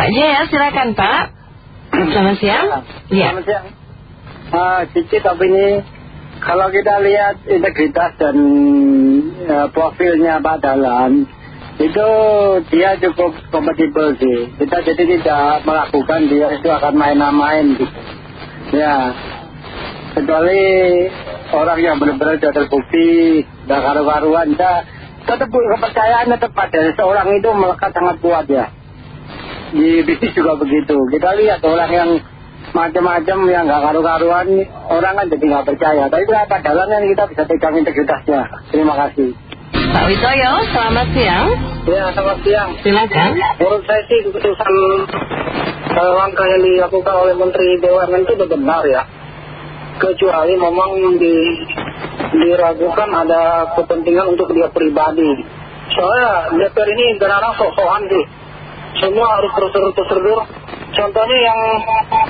Pak Jaya silakan Pak. Selamat siang. Ya. Selamat siang. Uh, Cici tapi ini Kalau kita lihat integritas dan uh, profilnya Pak Dalan Itu dia cukup kompatibel sih. Kita jadi tidak melakukan dia itu akan main-main gitu. Ya. Kecuali orang yang benar-benar sudah terbukti Dan karu-karuan Tetap kepercayaan tetap seorang itu melekat sangat kuat ya di bisnis juga begitu. Kita lihat orang yang macam-macam yang nggak karu-karuan orang kan jadi nggak percaya. Tapi berapa dalamnya kita bisa pegang integritasnya. Terima kasih. Pak Witoyo selamat siang. Ya selamat siang. Silakan. Menurut saya sih keputusan uh, langkah yang dilakukan oleh Menteri BUMN itu benar ya. Kecuali memang di, diragukan ada kepentingan untuk dia pribadi. Soalnya DPR ini kadang-kadang sok-sokan sih semua harus prosedur-prosedur contohnya yang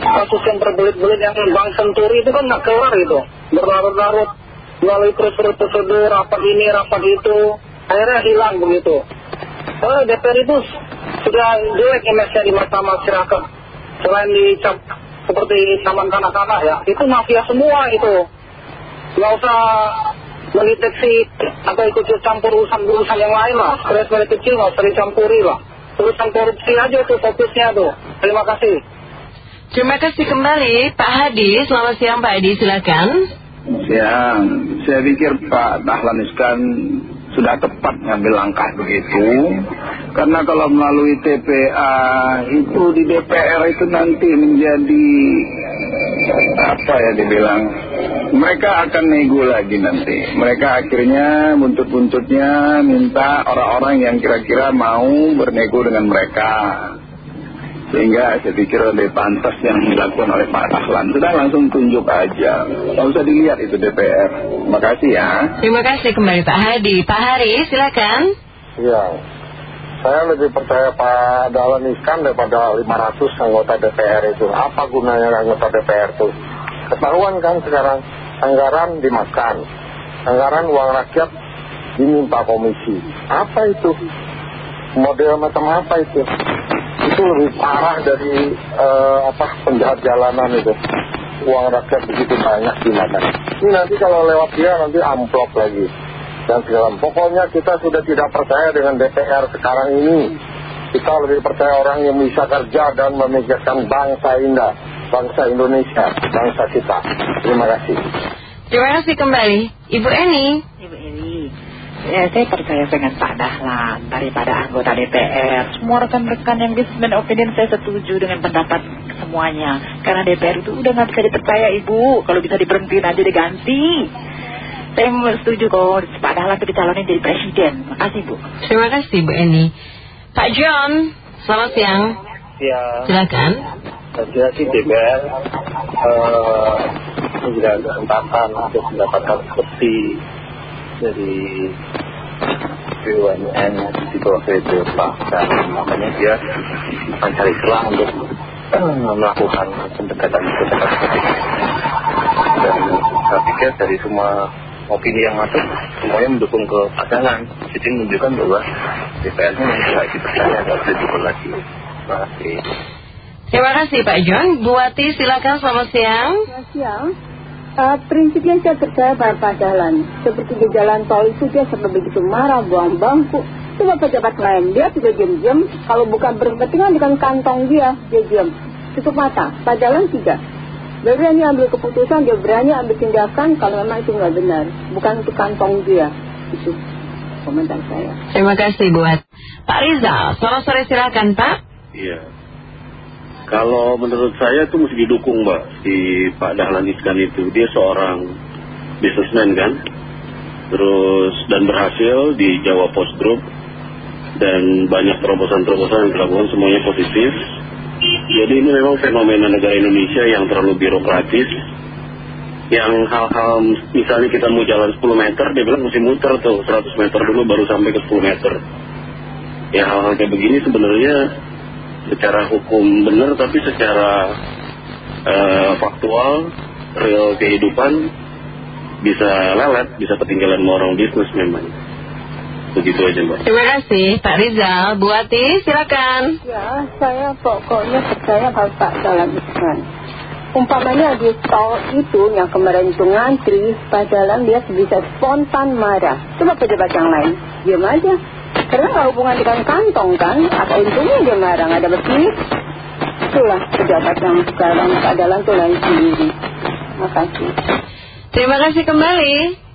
kasus yang berbelit-belit yang Bank Senturi itu kan nggak keluar gitu. Berlarut-larut. Melalui prosedur-prosedur rapat ini rapat itu. Akhirnya hilang begitu. Oh, DPR itu sudah jelek image di mata masyarakat. Selain dicap seperti taman kanak-kanak ya itu mafia semua itu. Nggak usah mendeteksi atau ikut campur urusan-urusan yang lain lah. Kredit kecil nggak usah dicampuri lah urusan korupsi aja tuh fokusnya tuh. Terima kasih. Terima kasih kembali Pak Hadi. Selamat siang Pak Hadi, silakan. Siang, saya pikir Pak Dahlan Iskan sudah tepat ngambil langkah begitu karena kalau melalui TPA itu di DPR itu nanti menjadi apa ya dibilang? Mereka akan nego lagi nanti. Mereka akhirnya buntut-buntutnya minta orang-orang yang kira-kira mau bernego dengan mereka. Sehingga saya pikir lebih pantas yang dilakukan oleh Pak Dahlan sudah langsung tunjuk aja. Nggak usah dilihat itu DPR terima kasih ya. Terima kasih kembali Pak Hadi. Pak Hari silakan. Iya saya lebih percaya Pak Dahlan Iskan daripada 500 anggota DPR itu. Apa gunanya anggota DPR itu? Ketahuan kan sekarang anggaran dimakan. Anggaran uang rakyat diminta komisi. Apa itu? Model macam apa itu? Itu lebih parah dari uh, apa penjahat jalanan itu. Uang rakyat begitu banyak dimakan ini nanti kalau lewat dia nanti amplop lagi dan segala pokoknya kita sudah tidak percaya dengan DPR sekarang ini kita lebih percaya orang yang bisa kerja dan memikirkan bangsa indah bangsa Indonesia bangsa kita terima kasih terima kasih kembali Ibu Eni Ibu Eni Ya, saya percaya dengan Pak Dahlan daripada anggota DPR. Semua rekan-rekan yang dismen opinion saya setuju dengan pendapat semuanya. Karena DPR itu udah nggak bisa dipercaya Ibu. Kalau bisa diberhentiin aja diganti. Saya setuju kok Pak Dahlan itu dicalonin jadi presiden. Makasih Bu. Terima kasih Bu Eni. Pak John, selamat siang. Ya. Silakan. Saya sih DPR uh, tidak ada kesempatan untuk mendapatkan seperti dari BUMN di bawah itu Pak dan makanya dia mencari celah untuk melakukan pendekatan seperti itu dan saya pikir dari semua opini yang masuk semuanya mendukung ke pasangan jadi menunjukkan bahwa DPR nya tidak dipercaya tidak bisa diukur lagi terima kasih terima kasih Pak John Buati silakan selamat siang selamat siang Uh, prinsipnya saya percaya pada Pak Dahlan. Seperti di jalan tol itu dia sampai begitu marah, buang bangku. Coba pejabat lain, dia tidak diam-diam. Kalau bukan berkepentingan dengan kantong dia, dia diam. Tutup mata. Pak Dahlan tidak. Dia berani ambil keputusan, dia berani ambil tindakan kalau memang itu nggak benar. Bukan untuk kantong dia. Itu komentar saya. Terima kasih buat Pak Rizal. Sore-sore silakan Pak. Iya. Kalau menurut saya itu mesti didukung mbak si Pak Dahlan Iskan itu dia seorang businessman kan terus dan berhasil di Jawa Post Group dan banyak terobosan-terobosan yang dilakukan semuanya positif jadi ini memang fenomena negara Indonesia yang terlalu birokratis yang hal-hal misalnya kita mau jalan 10 meter dia bilang mesti muter tuh 100 meter dulu baru sampai ke 10 meter. Ya hal-hal kayak begini sebenarnya secara hukum benar tapi secara uh, faktual real kehidupan bisa lelet bisa ketinggalan orang bisnis memang Begitu aja Mbak. Terima kasih Pak Rizal. Bu Ati silakan. Ya, saya pokoknya percaya Bapak dalam Islam. Umpamanya di tol itu yang kemarin itu ngantri, Pak Jalan dia bisa spontan marah. Coba pejabat yang lain, diam aja. Karena nggak hubungan dengan kantong kan, apa untungnya dia marah, nggak ada bersih. Itulah pejabat yang sekarang Pak Jalan tuh lain sendiri. Makasih. Terima kasih kembali.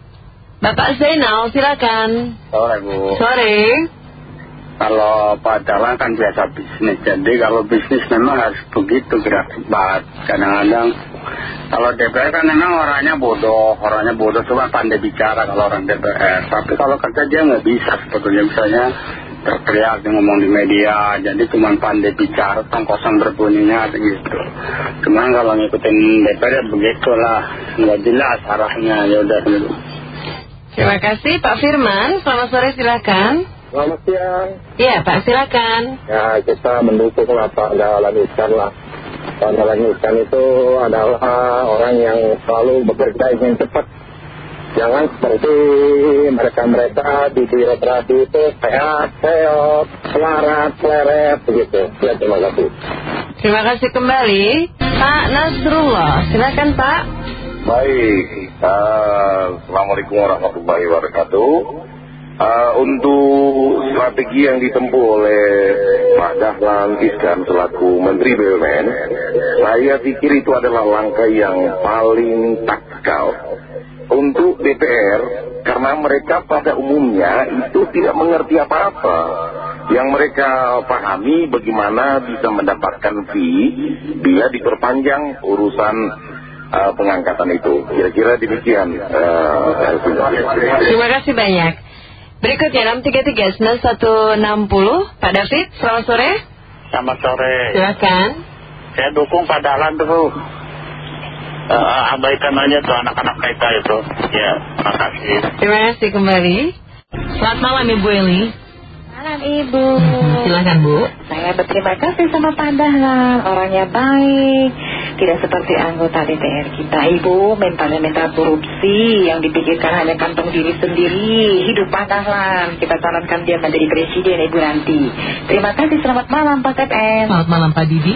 Bapak Zainal silakan. Sore Bu. Sore. Kalau Pak Dahlan kan biasa bisnis, jadi kalau bisnis memang harus begitu gerak cepat. Kadang-kadang kalau DPR kan memang orangnya bodoh, orangnya bodoh cuma pandai bicara kalau orang DPR. Tapi kalau kerja dia nggak bisa sebetulnya misalnya teriak dia ngomong di media, jadi cuma pandai bicara, tong kosong berbunyinya gitu. Cuman kalau ngikutin DPR ya begitulah, nggak jelas arahnya ya udah. Terima kasih Pak Firman. Selamat sore silakan. Selamat siang. Iya Pak silakan. Ya kita mendukung lah Pak Dahlan Iskan lah. Pak Dahlan Iskan itu adalah orang yang selalu bekerja ingin cepat. Jangan seperti mereka-mereka di birokrasi itu sehat, sehat, selarat, seleret, begitu. Ya terima kasih. Terima kasih kembali. Pak Nasrullah. Silakan Pak. Baik, uh, Assalamualaikum warahmatullahi wabarakatuh. Uh, untuk strategi yang ditempuh oleh Pak Dahlan Iskan selaku Menteri BUMN, saya pikir itu adalah langkah yang paling taktikal untuk DPR karena mereka pada umumnya itu tidak mengerti apa-apa. Yang mereka pahami bagaimana bisa mendapatkan fee bila diperpanjang urusan uh, pengangkatan itu. Kira-kira demikian. Uh, Terima kasih banyak. Berikutnya 633-9160 Pak David, selamat sore. Selamat sore. Silakan. Saya dukung Pak Dahlan tuh. Eh, abaikan aja tuh anak-anak kita itu. Ya, makasih. Terima kasih kembali. Selamat malam Ibu Eli. Malam Ibu. Silakan Bu. Saya berterima kasih sama Pak Dahlan, orangnya baik. Tidak seperti anggota DPR kita, Ibu, mentalnya mental korupsi yang dipikirkan hanya kantong diri sendiri. Hidup Pak Dahlan, kita calonkan dia menjadi presiden Ibu nanti. Terima kasih, selamat malam Pak TPN. Selamat malam Pak Didi.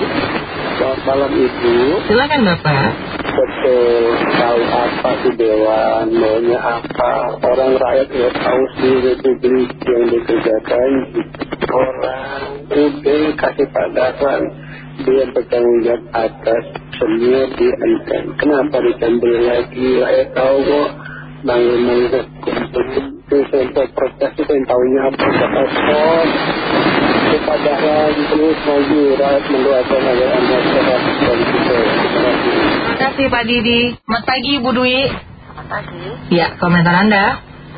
Selamat malam Ibu. Silakan Bapak. Betul, tahu apa di Dewan, maunya apa. Orang rakyat nggak tahu di Republik yang dikerjakan. Orang udah kasih Pak Dahlan, dia bertanggung jawab atas semua di MK. Kenapa diambil lagi? Saya tahu kok bangun-bangun itu sampai protes itu yang tahunya apa kata kok kepada terus maju rakyat mendoakan agar anda sehat dan kita terima kasih. Terima kasih Pak Didi. Selamat pagi Bu Dwi. Selamat pagi. Ya, komentar Anda.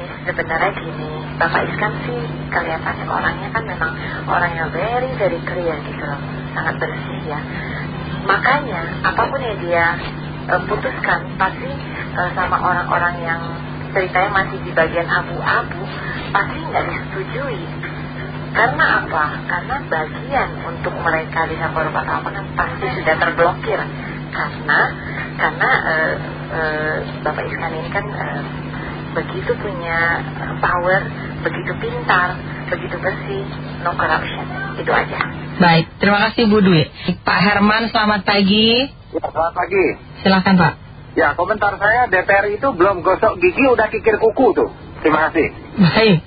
Ini sebenarnya gini, Bapak Iskan sih kelihatannya orangnya kan memang orang yang very very clear gitu loh, sangat bersih ya. Makanya apa pun yang dia eh, putuskan pasti eh, sama orang-orang yang ceritanya masih di bagian abu-abu pasti nggak disetujui. Karena apa? Karena bagian untuk mereka bisa berbuat apa kan pasti sudah terblokir. Karena karena eh, eh, Bapak Iskan ini kan begitu punya eh, power, begitu pintar, begitu bersih, no corruption. Itu aja. Baik, terima kasih Bu Dwi. Pak Herman, selamat pagi. Ya, selamat pagi. Silakan Pak. Ya, komentar saya DPR itu belum gosok gigi udah kikir kuku tuh. Terima kasih. Baik.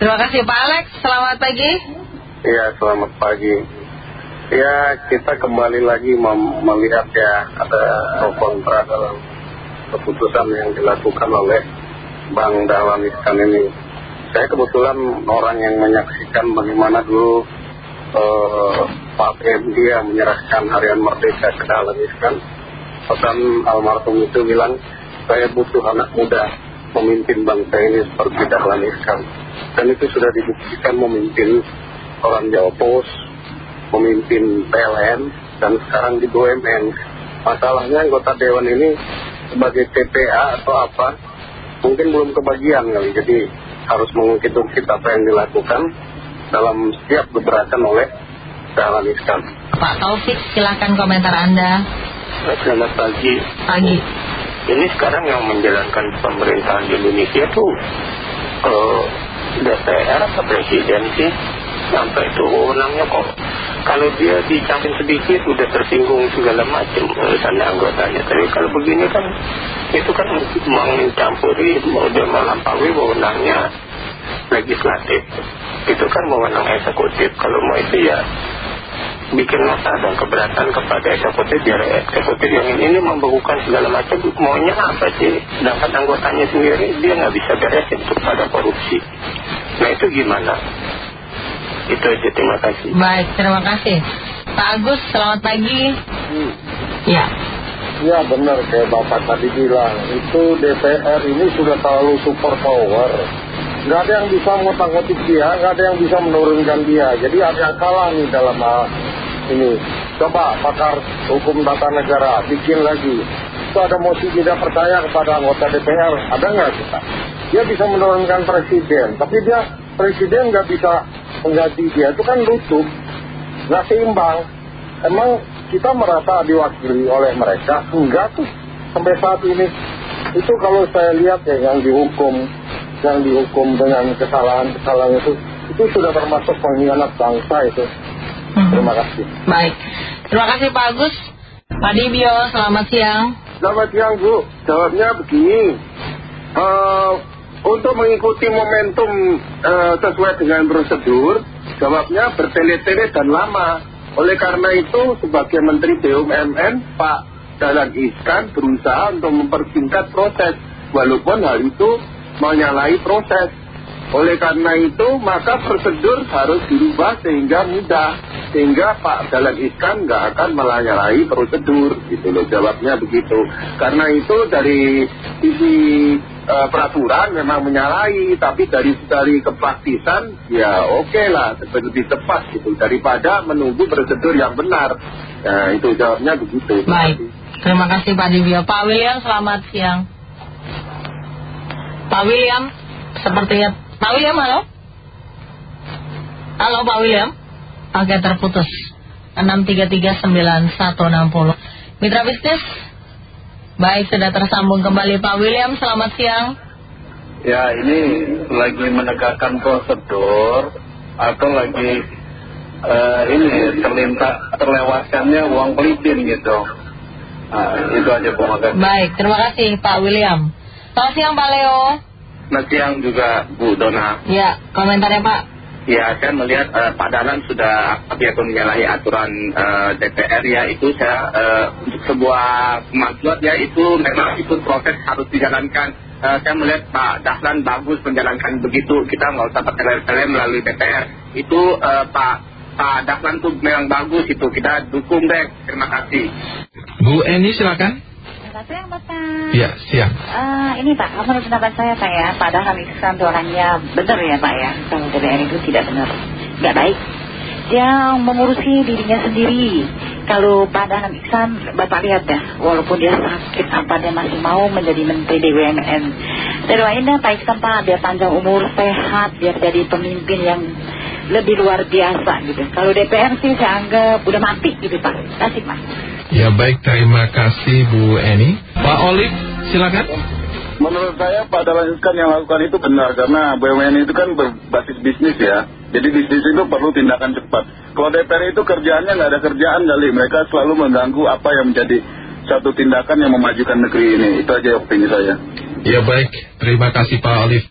Terima kasih Pak Alex, selamat pagi. Ya, selamat pagi. Ya, kita kembali lagi mem- melihat ya ada pro kontra dalam keputusan yang dilakukan oleh Bang Dahlan Iskan ini. Saya kebetulan orang yang menyaksikan bagaimana dulu eh, Pak PMD yang menyerahkan harian merdeka ke Dahlan Iskan. Pesan almarhum itu bilang, saya butuh anak muda memimpin bangsa ini seperti Dahlan Iskan. Dan itu sudah dibuktikan memimpin orang Jawa Pos, memimpin PLN, dan sekarang di BUMN. Masalahnya anggota Dewan ini sebagai TPA atau apa, mungkin belum kebagian kali. Jadi harus mengungkit-ungkit apa yang dilakukan dalam setiap gebrakan oleh Dahlan Iskan. Pak Taufik, silakan komentar Anda. Selamat pagi. Pagi. Ini sekarang yang menjalankan pemerintahan di Indonesia tuh eh, DPR atau presiden sih sampai itu wewenangnya kok kalau dia dicampin sedikit udah tersinggung segala macam urusannya anggotanya. Tapi kalau begini kan itu kan mencampuri udah melampaui wewenangnya legislatif itu kan wewenang eksekutif. Kalau mau itu ya bikin nota dan keberatan kepada eksekutif biar eksekutif yang ini, membekukan segala macam. Maunya apa sih? Sedangkan anggotanya sendiri dia nggak bisa beresin untuk pada korupsi. Nah itu gimana itu aja terima kasih Baik, terima kasih. Pak Agus, selamat pagi. Hmm. Ya. Ya benar kayak Bapak tadi bilang Itu DPR ini sudah terlalu super power Nggak ada yang bisa ngotak-ngotik dia Nggak ada yang bisa menurunkan dia Jadi ada yang kalah nih dalam hal ini Coba pakar hukum tata negara Bikin lagi Itu ada mosi tidak percaya kepada anggota DPR Ada nggak kita? Dia bisa menurunkan presiden Tapi dia presiden nggak bisa mengganti dia. Itu kan lutut Nggak seimbang. Emang kita merasa diwakili oleh mereka? Enggak tuh. Sampai saat ini. Itu kalau saya lihat ya yang dihukum yang dihukum dengan kesalahan-kesalahan itu itu sudah termasuk pengkhianat bangsa itu. Terima kasih. Baik. Terima kasih Pak Agus. Pak Dibio, selamat siang. Selamat siang Bu, jawabnya begini. Eh, Untuk mengikuti momentum eh, sesuai dengan prosedur Jawabnya bertele-tele dan lama. Oleh karena itu sebagai Menteri BUMN Pak Dahlan Iskan berusaha untuk mempersingkat proses Walaupun hal itu menyalahi proses. Oleh karena itu maka prosedur harus dirubah sehingga mudah Sehingga Pak Dahlan Iskan nggak akan melayani prosedur gitu loh Jawabnya begitu. Karena itu dari sisi eh, peraturan memang menyalahi Tapi dari, dari kepraktisan ya oke lah lebih tepat gitu Daripada menunggu prosedur yang benar Nah itu jawabnya begitu Baik. Terima kasih Pak Dibio. Pak William, selamat siang. Pak William, sepertinya Pak William, halo? Halo Pak William? Oke, terputus. 6339160. Mitra bisnis? Baik, sudah tersambung kembali Pak William, selamat siang. Ya ini lagi menegakkan prosedur atau lagi eh, ini terlintas terlewatkannya uang pelipin gitu. Nah, itu aja Bu makasih. Baik, terima kasih Pak William. Selamat siang Pak Leo. Selamat siang juga Bu Dona. Ya, komentarnya Pak. Ya, saya melihat eh, Pak Dahlan sudah apa pun menyalahi aturan eh, DPR ya itu saya eh, untuk sebuah kemajuan ya itu memang itu proses harus dijalankan. Eh, saya melihat Pak Dahlan bagus menjalankan begitu kita nggak usah pakai melalui DPR. Itu eh, Pak Pak Dahlan tuh memang bagus itu kita dukung deh. Terima kasih. Bu Eni silakan. Selamat siang Bapak. Ya, siang. Eh, ini Pak, menurut pendapat saya Pak ya, Pak Dahlan itu orangnya benar ya Pak ya. Kalau DPR itu tidak benar, nggak baik. Dia mengurusi dirinya sendiri. Kalau Pak Dahlan Iksan, Bapak lihat dah, walaupun dia sakit apa dia masih mau menjadi Menteri BUMN. Saya doain dah Pak Iksan Pak, biar panjang umur, sehat, biar jadi pemimpin yang lebih luar biasa gitu. Kalau DPR sih saya anggap udah mati gitu Pak. Kasih Pak. Ya baik, terima kasih Bu Eni. Pak Olive, silakan. Menurut saya Pak Dahlan Iskan yang lakukan itu benar karena BUMN itu kan berbasis bisnis ya. Jadi bisnis itu perlu tindakan cepat. Kalau DPR itu kerjaannya nggak ada kerjaan kali. Mereka selalu mengganggu apa yang menjadi satu tindakan yang memajukan negeri ini. Itu aja opini saya. Ya baik, terima kasih Pak Olive.